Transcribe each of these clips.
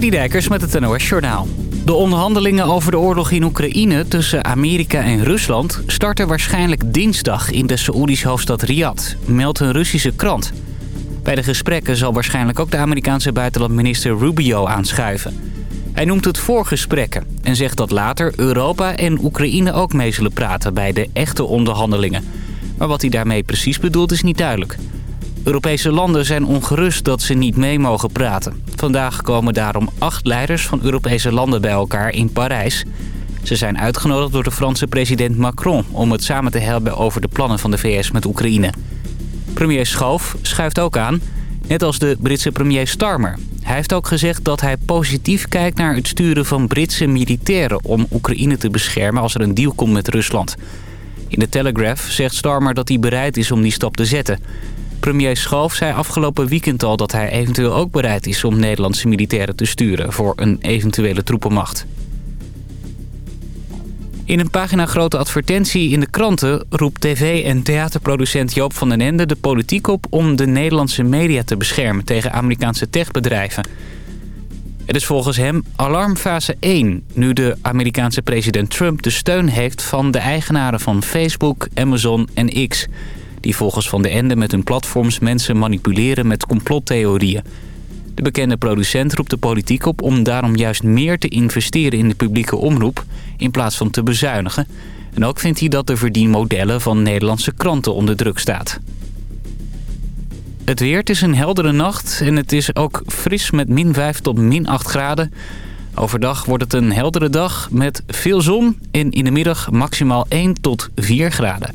Dijkers met het NOS Journaal. De onderhandelingen over de oorlog in Oekraïne tussen Amerika en Rusland... starten waarschijnlijk dinsdag in de Saoedische hoofdstad Riyadh, meldt een Russische krant. Bij de gesprekken zal waarschijnlijk ook de Amerikaanse buitenlandminister Rubio aanschuiven. Hij noemt het voorgesprekken en zegt dat later Europa en Oekraïne ook mee zullen praten... bij de echte onderhandelingen. Maar wat hij daarmee precies bedoelt is niet duidelijk... Europese landen zijn ongerust dat ze niet mee mogen praten. Vandaag komen daarom acht leiders van Europese landen bij elkaar in Parijs. Ze zijn uitgenodigd door de Franse president Macron... om het samen te hebben over de plannen van de VS met Oekraïne. Premier Schoof schuift ook aan, net als de Britse premier Starmer. Hij heeft ook gezegd dat hij positief kijkt naar het sturen van Britse militairen... om Oekraïne te beschermen als er een deal komt met Rusland. In de Telegraph zegt Starmer dat hij bereid is om die stap te zetten... Premier Schoof zei afgelopen weekend al dat hij eventueel ook bereid is om Nederlandse militairen te sturen voor een eventuele troepenmacht. In een pagina grote advertentie in de kranten roept tv- en theaterproducent Joop van den Ende de politiek op om de Nederlandse media te beschermen tegen Amerikaanse techbedrijven. Het is volgens hem alarmfase 1, nu de Amerikaanse president Trump de steun heeft van de eigenaren van Facebook, Amazon en X die volgens Van de Ende met hun platforms mensen manipuleren met complottheorieën. De bekende producent roept de politiek op om daarom juist meer te investeren in de publieke omroep in plaats van te bezuinigen. En ook vindt hij dat de verdienmodellen van Nederlandse kranten onder druk staat. Het weer, is een heldere nacht en het is ook fris met min 5 tot min 8 graden. Overdag wordt het een heldere dag met veel zon en in de middag maximaal 1 tot 4 graden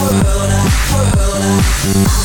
Corona, Corona.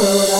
calor.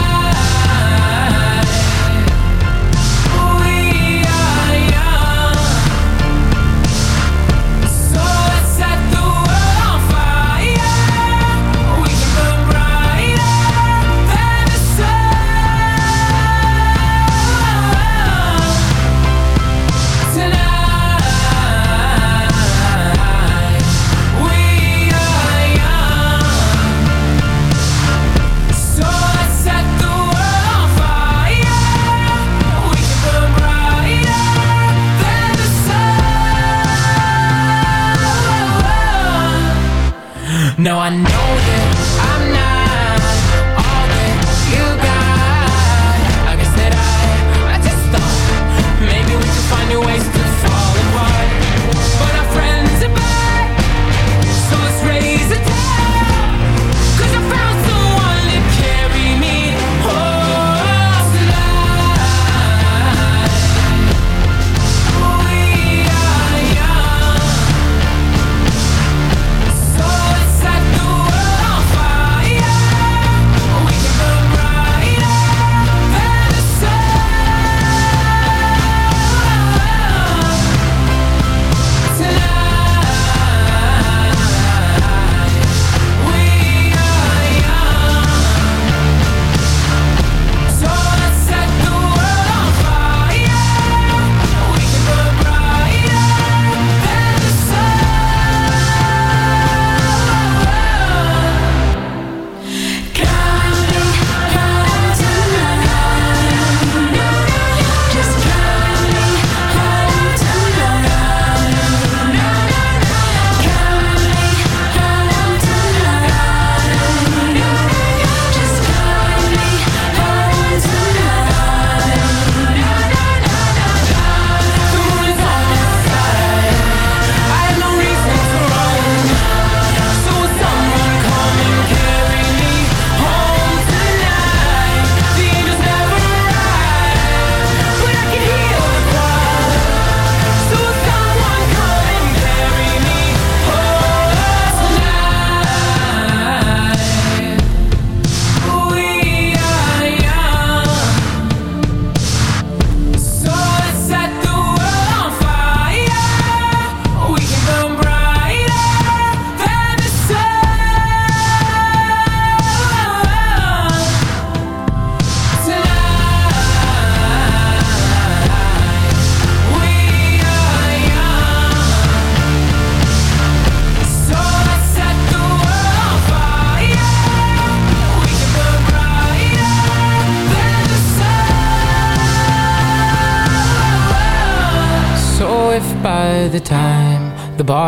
Now I know this.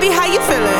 baby, how you feeling?